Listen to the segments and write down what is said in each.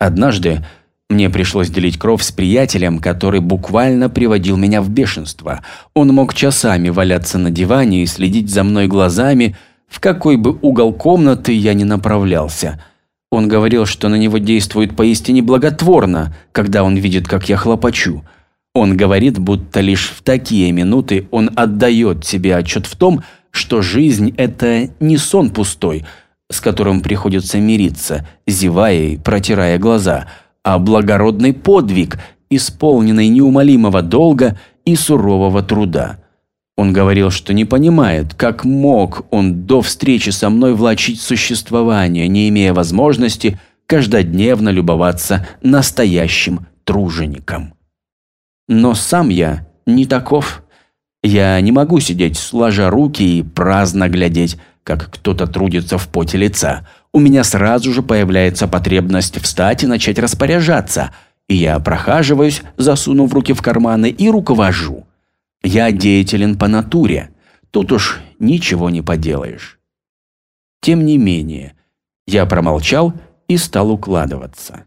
Однажды мне пришлось делить кровь с приятелем, который буквально приводил меня в бешенство. Он мог часами валяться на диване и следить за мной глазами, в какой бы угол комнаты я ни направлялся. Он говорил, что на него действует поистине благотворно, когда он видит, как я хлопочу. Он говорит, будто лишь в такие минуты он отдает себе отчет в том, что жизнь – это не сон пустой, с которым приходится мириться, зевая и протирая глаза – а благородный подвиг, исполненный неумолимого долга и сурового труда. Он говорил, что не понимает, как мог он до встречи со мной влачить существование, не имея возможности каждодневно любоваться настоящим тружеником. Но сам я не таков. Я не могу сидеть сложа руки и праздно глядеть, как кто-то трудится в поте лица – у меня сразу же появляется потребность встать и начать распоряжаться, и я прохаживаюсь, засунув руки в карманы и руковожу. Я деятелен по натуре, тут уж ничего не поделаешь. Тем не менее, я промолчал и стал укладываться.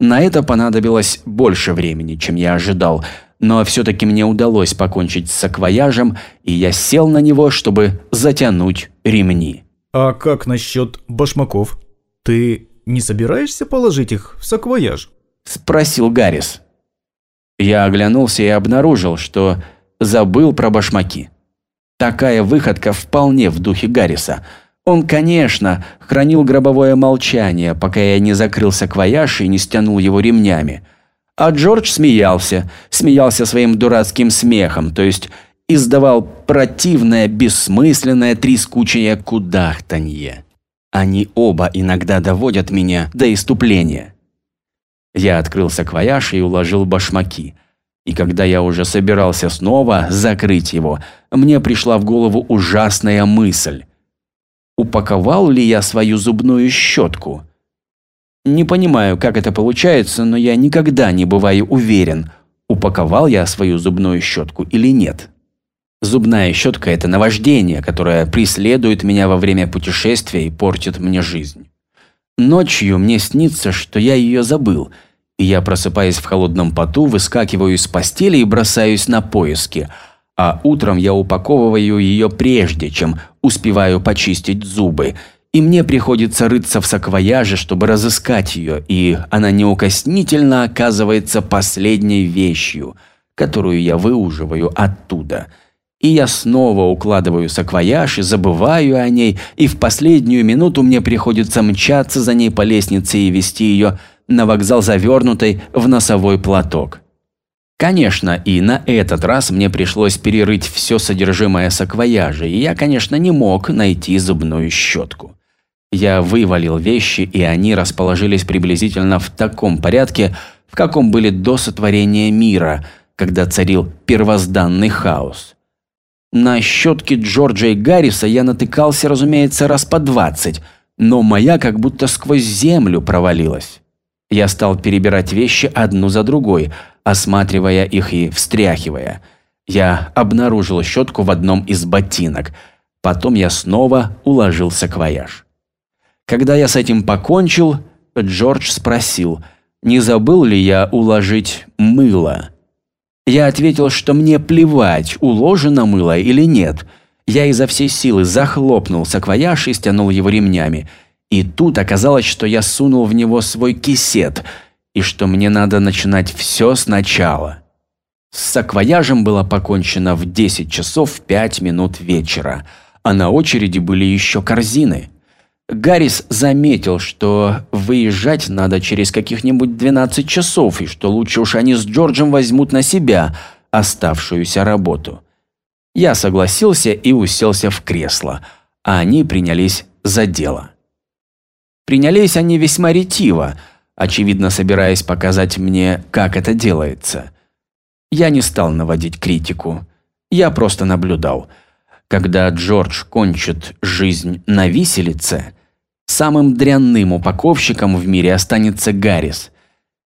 На это понадобилось больше времени, чем я ожидал, но все-таки мне удалось покончить с саквояжем, и я сел на него, чтобы затянуть ремни. А как насчет башмаков? Ты не собираешься положить их в саквояж? Спросил Гаррис. Я оглянулся и обнаружил, что забыл про башмаки. Такая выходка вполне в духе Гарриса. Он, конечно, хранил гробовое молчание, пока я не закрыл саквояж и не стянул его ремнями. А Джордж смеялся, смеялся своим дурацким смехом, то есть издавал противное, бессмысленное трескучее кудахтанье. Они оба иногда доводят меня до иступления. Я открыл саквояж и уложил башмаки. И когда я уже собирался снова закрыть его, мне пришла в голову ужасная мысль. Упаковал ли я свою зубную щетку? Не понимаю, как это получается, но я никогда не бываю уверен, упаковал я свою зубную щетку или нет. Зубная щетка – это наваждение, которое преследует меня во время путешествия и портит мне жизнь. Ночью мне снится, что я ее забыл, и я, просыпаясь в холодном поту, выскакиваю из постели и бросаюсь на поиски, а утром я упаковываю ее прежде, чем успеваю почистить зубы, и мне приходится рыться в саквояже, чтобы разыскать ее, и она неукоснительно оказывается последней вещью, которую я выуживаю оттуда – и я снова укладываю саквояж и забываю о ней, и в последнюю минуту мне приходится мчаться за ней по лестнице и вести ее на вокзал завернутой в носовой платок. Конечно, и на этот раз мне пришлось перерыть все содержимое саквояжа, и я, конечно, не мог найти зубную щетку. Я вывалил вещи, и они расположились приблизительно в таком порядке, в каком были до сотворения мира, когда царил первозданный хаос. На щетки Джорджа и Гарриса я натыкался, разумеется, раз по двадцать, но моя как будто сквозь землю провалилась. Я стал перебирать вещи одну за другой, осматривая их и встряхивая. Я обнаружил щетку в одном из ботинок. Потом я снова уложил саквояж. Когда я с этим покончил, Джордж спросил, не забыл ли я уложить мыло. Я ответил, что мне плевать, уложено мыло или нет. Я изо всей силы захлопнул саквояж и стянул его ремнями. И тут оказалось, что я сунул в него свой кисет, и что мне надо начинать все сначала. С саквояжем было покончено в 10 часов 5 минут вечера, а на очереди были еще корзины. Гаррис заметил, что выезжать надо через каких-нибудь 12 часов, и что лучше уж они с Джорджем возьмут на себя оставшуюся работу. Я согласился и уселся в кресло, а они принялись за дело. Принялись они весьма ретиво, очевидно собираясь показать мне, как это делается. Я не стал наводить критику. Я просто наблюдал. Когда Джордж кончит жизнь на виселице – Самым дрянным упаковщиком в мире останется Гаррис.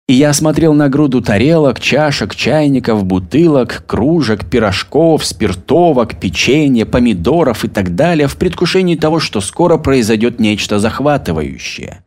И я смотрел на груду тарелок, чашек, чайников, бутылок, кружек, пирожков, спиртовок, печенья, помидоров и так далее в предвкушении того, что скоро произойдет нечто захватывающее.